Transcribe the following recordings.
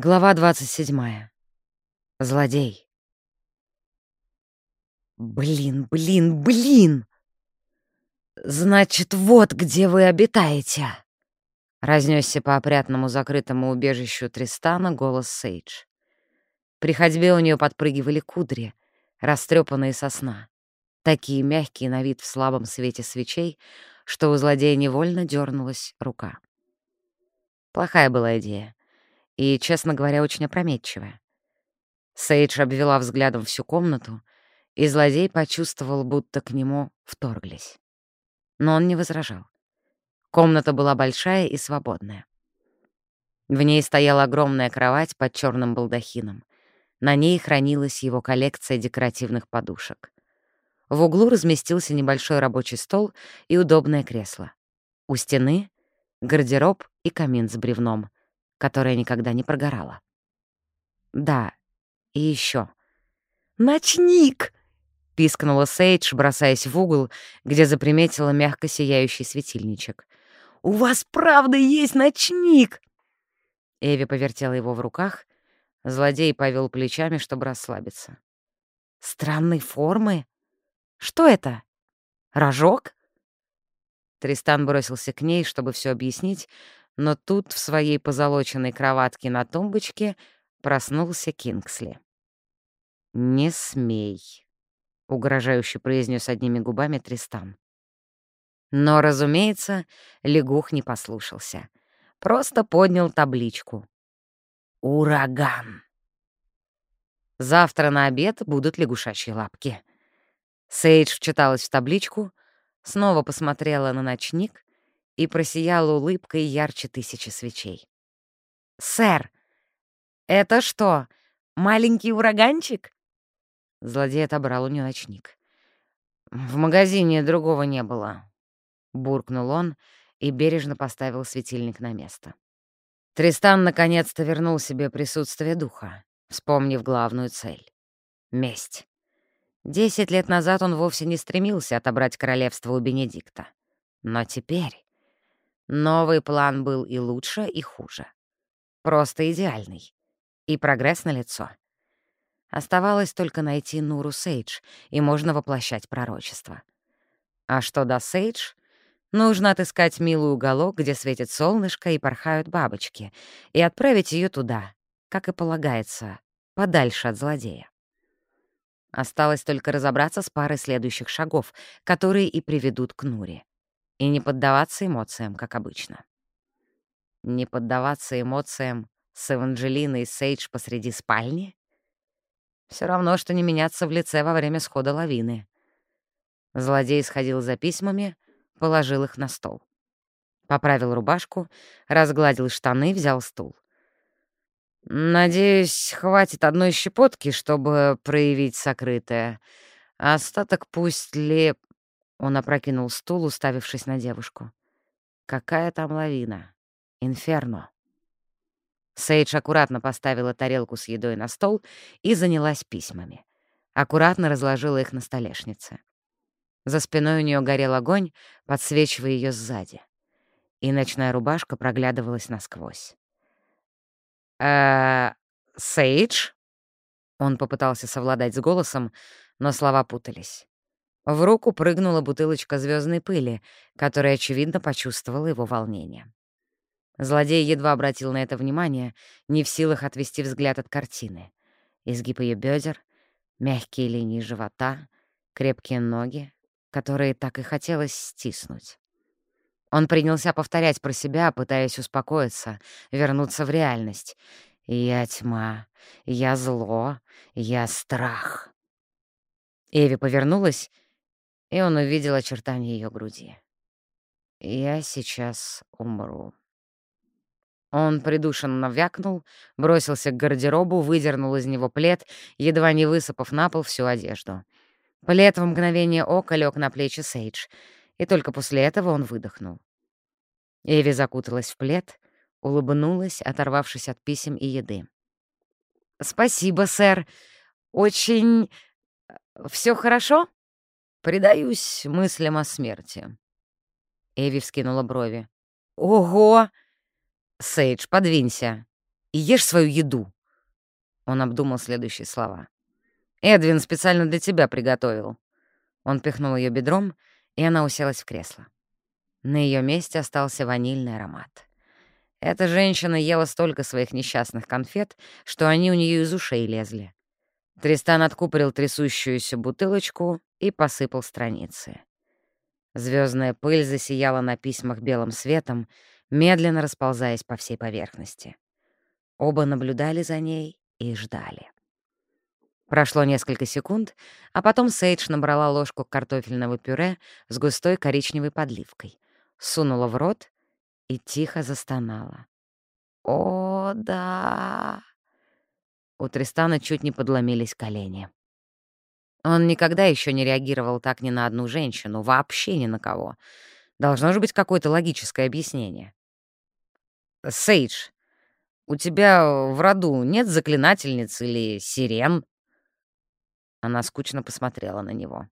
Глава 27. Злодей. Блин, блин, блин! Значит, вот где вы обитаете. Разнесся по опрятному закрытому убежищу Тристана голос Сейдж. При ходьбе у нее подпрыгивали кудри, растрепанные со сна, такие мягкие на вид в слабом свете свечей, что у злодея невольно дернулась рука. Плохая была идея и, честно говоря, очень опрометчивая. Сейдж обвела взглядом всю комнату, и злодей почувствовал, будто к нему вторглись. Но он не возражал. Комната была большая и свободная. В ней стояла огромная кровать под черным балдахином. На ней хранилась его коллекция декоративных подушек. В углу разместился небольшой рабочий стол и удобное кресло. У стены — гардероб и камин с бревном, которая никогда не прогорала. Да, и еще. «Ночник!» — пискнула Сейдж, бросаясь в угол, где заприметила мягко сияющий светильничек. «У вас правда есть ночник!» Эви повертела его в руках, злодей повел плечами, чтобы расслабиться. «Странной формы? Что это? Рожок?» Тристан бросился к ней, чтобы все объяснить, но тут в своей позолоченной кроватке на тумбочке проснулся Кингсли. «Не смей», — угрожающе произнес одними губами Тристан. Но, разумеется, лягух не послушался. Просто поднял табличку. «Ураган». Завтра на обед будут лягушачьи лапки. Сейдж вчиталась в табличку, снова посмотрела на ночник и просияла улыбкой ярче тысячи свечей. «Сэр, это что, маленький ураганчик?» Злодей отобрал у нее ночник. «В магазине другого не было», — буркнул он и бережно поставил светильник на место. Тристан наконец-то вернул себе присутствие духа, вспомнив главную цель — месть. Десять лет назад он вовсе не стремился отобрать королевство у Бенедикта. Но теперь Новый план был и лучше, и хуже. Просто идеальный. И прогресс налицо. Оставалось только найти Нуру Сейдж, и можно воплощать пророчество. А что до Сейдж? Нужно отыскать милый уголок, где светит солнышко и порхают бабочки, и отправить ее туда, как и полагается, подальше от злодея. Осталось только разобраться с парой следующих шагов, которые и приведут к Нуре и не поддаваться эмоциям, как обычно. Не поддаваться эмоциям с Эванджелиной и Сейдж посреди спальни? Все равно, что не меняться в лице во время схода лавины. Злодей сходил за письмами, положил их на стол. Поправил рубашку, разгладил штаны, взял стул. «Надеюсь, хватит одной щепотки, чтобы проявить сокрытое. Остаток пусть леп...» Он опрокинул стул, уставившись на девушку. «Какая там лавина? Инферно!» Сейдж аккуратно поставила тарелку с едой на стол и занялась письмами. Аккуратно разложила их на столешнице. За спиной у нее горел огонь, подсвечивая ее сзади. И ночная рубашка проглядывалась насквозь. «Э-э... Сейдж?» Он попытался совладать с голосом, но слова путались. В руку прыгнула бутылочка звездной пыли, которая, очевидно, почувствовала его волнение. Злодей едва обратил на это внимание, не в силах отвести взгляд от картины. Изгиб ее бедер, мягкие линии живота, крепкие ноги, которые так и хотелось стиснуть. Он принялся повторять про себя, пытаясь успокоиться, вернуться в реальность. «Я тьма, я зло, я страх». Эви повернулась и он увидел очертания ее груди. «Я сейчас умру». Он придушенно вякнул, бросился к гардеробу, выдернул из него плед, едва не высыпав на пол всю одежду. Плед в мгновение ока лег на плечи Сейдж, и только после этого он выдохнул. Эви закуталась в плед, улыбнулась, оторвавшись от писем и еды. «Спасибо, сэр. Очень... все хорошо?» Предаюсь мыслям о смерти. Эви вскинула брови. «Ого!» «Сейдж, подвинься!» и ешь свою еду». Он обдумал следующие слова. «Эдвин специально для тебя приготовил». Он пихнул ее бедром, и она уселась в кресло. На ее месте остался ванильный аромат. Эта женщина ела столько своих несчастных конфет, что они у нее из ушей лезли. Тристан откупорил трясущуюся бутылочку и посыпал страницы. Звездная пыль засияла на письмах белым светом, медленно расползаясь по всей поверхности. Оба наблюдали за ней и ждали. Прошло несколько секунд, а потом Сейдж набрала ложку картофельного пюре с густой коричневой подливкой, сунула в рот и тихо застонала. «О, да!» У Тристана чуть не подломились колени. Он никогда еще не реагировал так ни на одну женщину, вообще ни на кого. Должно же быть какое-то логическое объяснение. «Сейдж, у тебя в роду нет заклинательниц или сирен?» Она скучно посмотрела на него.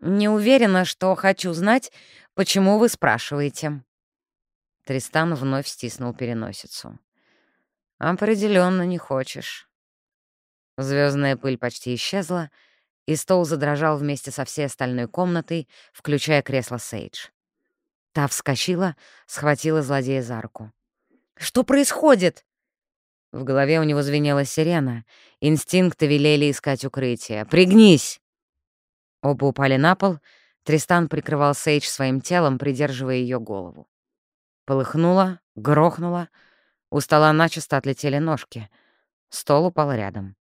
«Не уверена, что хочу знать, почему вы спрашиваете». Тристан вновь стиснул переносицу. Определенно не хочешь». Звездная пыль почти исчезла, и стол задрожал вместе со всей остальной комнатой, включая кресло Сейдж. Та вскочила, схватила злодея за руку. «Что происходит?» В голове у него звенела сирена. Инстинкты велели искать укрытие. «Пригнись!» Оба упали на пол. Тристан прикрывал Сейдж своим телом, придерживая ее голову. Полыхнуло, грохнуло. У стола начисто отлетели ножки. Стол упал рядом.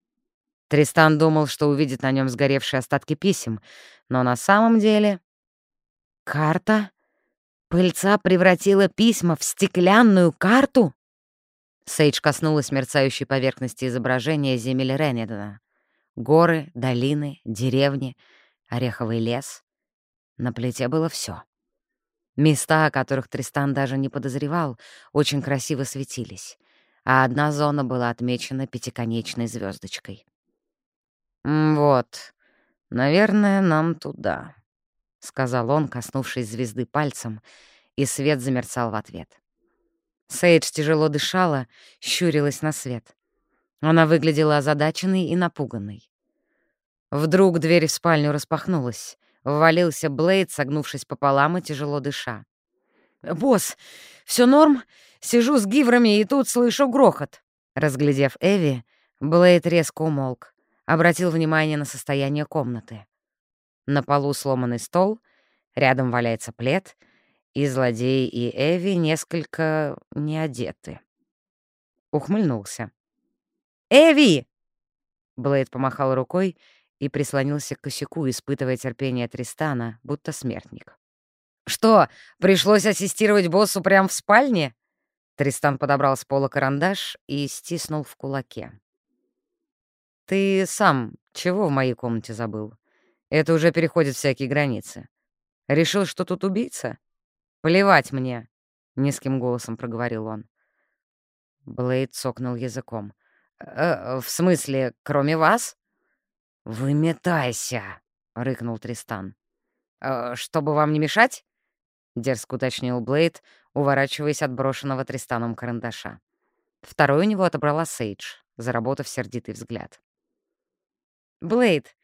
Тристан думал, что увидит на нем сгоревшие остатки писем, но на самом деле... Карта? Пыльца превратила письма в стеклянную карту? Сейдж коснулась мерцающей поверхности изображения земель Реннидона. Горы, долины, деревни, ореховый лес. На плите было все. Места, о которых Тристан даже не подозревал, очень красиво светились, а одна зона была отмечена пятиконечной звездочкой. «Вот, наверное, нам туда», — сказал он, коснувшись звезды пальцем, и свет замерцал в ответ. Сейдж тяжело дышала, щурилась на свет. Она выглядела озадаченной и напуганной. Вдруг дверь в спальню распахнулась. Ввалился Блейд, согнувшись пополам и тяжело дыша. «Босс, все норм? Сижу с гиврами и тут слышу грохот». Разглядев Эви, Блейд резко умолк, обратил внимание на состояние комнаты. На полу сломанный стол, рядом валяется плед, и злодей, и Эви несколько не одеты. Ухмыльнулся. «Эви!» Блейд помахал рукой, и прислонился к косяку, испытывая терпение Тристана, будто смертник. «Что, пришлось ассистировать боссу прямо в спальне?» Тристан подобрал с пола карандаш и стиснул в кулаке. «Ты сам чего в моей комнате забыл? Это уже переходит всякие границы. Решил, что тут убийца? Плевать мне!» — низким голосом проговорил он. Блейд цокнул языком. «Э, «В смысле, кроме вас?» «Выметайся!» — рыкнул Тристан. «Э, «Чтобы вам не мешать?» — дерзко уточнил Блейд, уворачиваясь от брошенного Тристаном карандаша. Второй у него отобрала Сейдж, заработав сердитый взгляд. «Блейд,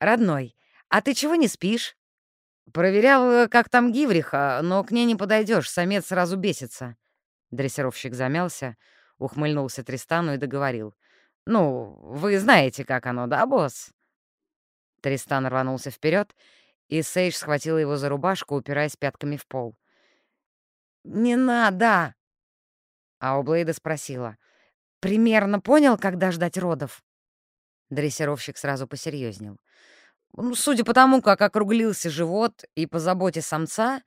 родной, а ты чего не спишь?» «Проверял, э, как там Гивриха, но к ней не подойдешь, самец сразу бесится». Дрессировщик замялся, ухмыльнулся Тристану и договорил. «Ну, вы знаете, как оно, да, босс?» Тристан рванулся вперед, и Сейдж схватила его за рубашку, упираясь пятками в пол. «Не надо!» А у Блейда спросила. «Примерно понял, когда ждать родов?» Дрессировщик сразу посерьезнел. Ну, судя по тому, как округлился живот и по заботе самца,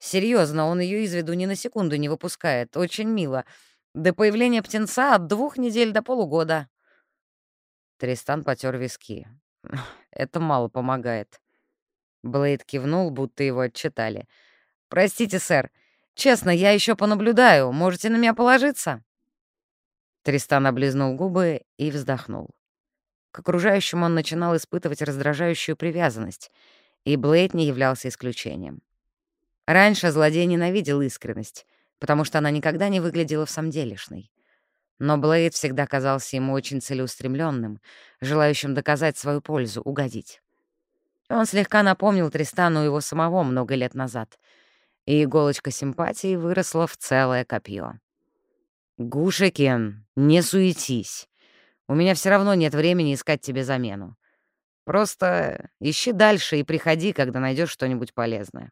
серьезно, он ее из виду ни на секунду не выпускает. Очень мило. До появления птенца от двух недель до полугода. Тристан потер виски. Это мало помогает. Блейд кивнул, будто его отчитали. «Простите, сэр. Честно, я еще понаблюдаю. Можете на меня положиться?» Тристан облизнул губы и вздохнул. К окружающему он начинал испытывать раздражающую привязанность, и Блейд не являлся исключением. Раньше злодей ненавидел искренность, потому что она никогда не выглядела в самделишной. Но Блейд всегда казался ему очень целеустремленным, желающим доказать свою пользу, угодить. Он слегка напомнил Тристану его самого много лет назад, и иголочка симпатии выросла в целое копье. «Гушекен, не суетись. У меня все равно нет времени искать тебе замену. Просто ищи дальше и приходи, когда найдешь что-нибудь полезное».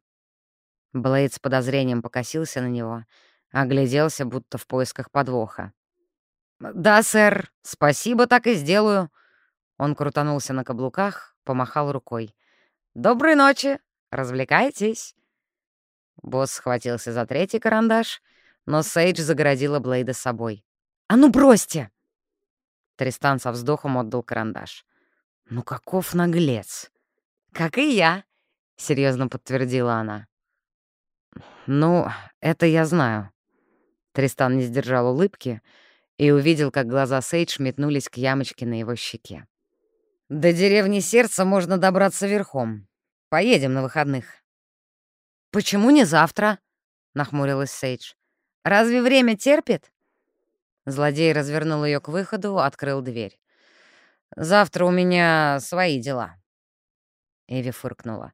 Блейд с подозрением покосился на него, огляделся, будто в поисках подвоха. «Да, сэр, спасибо, так и сделаю». Он крутанулся на каблуках, помахал рукой. «Доброй ночи! Развлекайтесь!» Босс схватился за третий карандаш, но Сейдж загородила Блейда собой. «А ну бросьте!» Тристан со вздохом отдал карандаш. «Ну каков наглец!» «Как и я!» — серьезно подтвердила она. «Ну, это я знаю». Тристан не сдержал улыбки и увидел, как глаза Сейдж метнулись к ямочке на его щеке. До деревни Сердца можно добраться верхом. Поедем на выходных». «Почему не завтра?» — нахмурилась Сейдж. «Разве время терпит?» Злодей развернул ее к выходу, открыл дверь. «Завтра у меня свои дела». Эви фыркнула.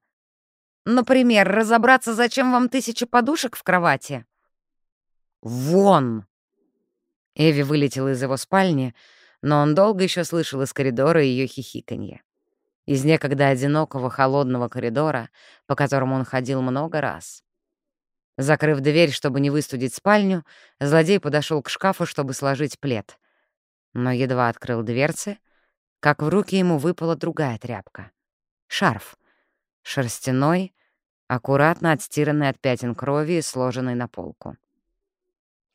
«Например, разобраться, зачем вам тысяча подушек в кровати?» «Вон!» Эви вылетела из его спальни, но он долго еще слышал из коридора ее хихиканье. Из некогда одинокого холодного коридора, по которому он ходил много раз. Закрыв дверь, чтобы не выстудить спальню, злодей подошел к шкафу, чтобы сложить плед. Но едва открыл дверцы, как в руки ему выпала другая тряпка. Шарф. Шерстяной, аккуратно отстиранный от пятен крови и сложенный на полку.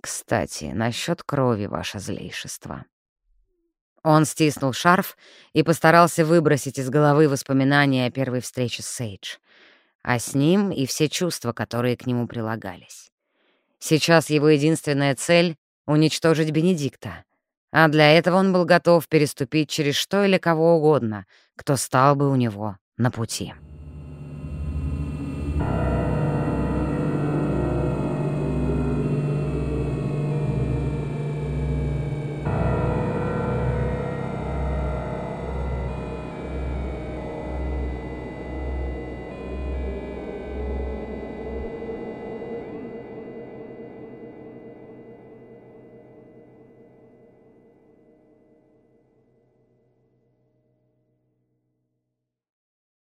«Кстати, насчет крови, ваше злейшество», он стиснул шарф и постарался выбросить из головы воспоминания о первой встрече с Сейдж, а с ним и все чувства, которые к нему прилагались. Сейчас его единственная цель — уничтожить Бенедикта, а для этого он был готов переступить через что или кого угодно, кто стал бы у него на пути.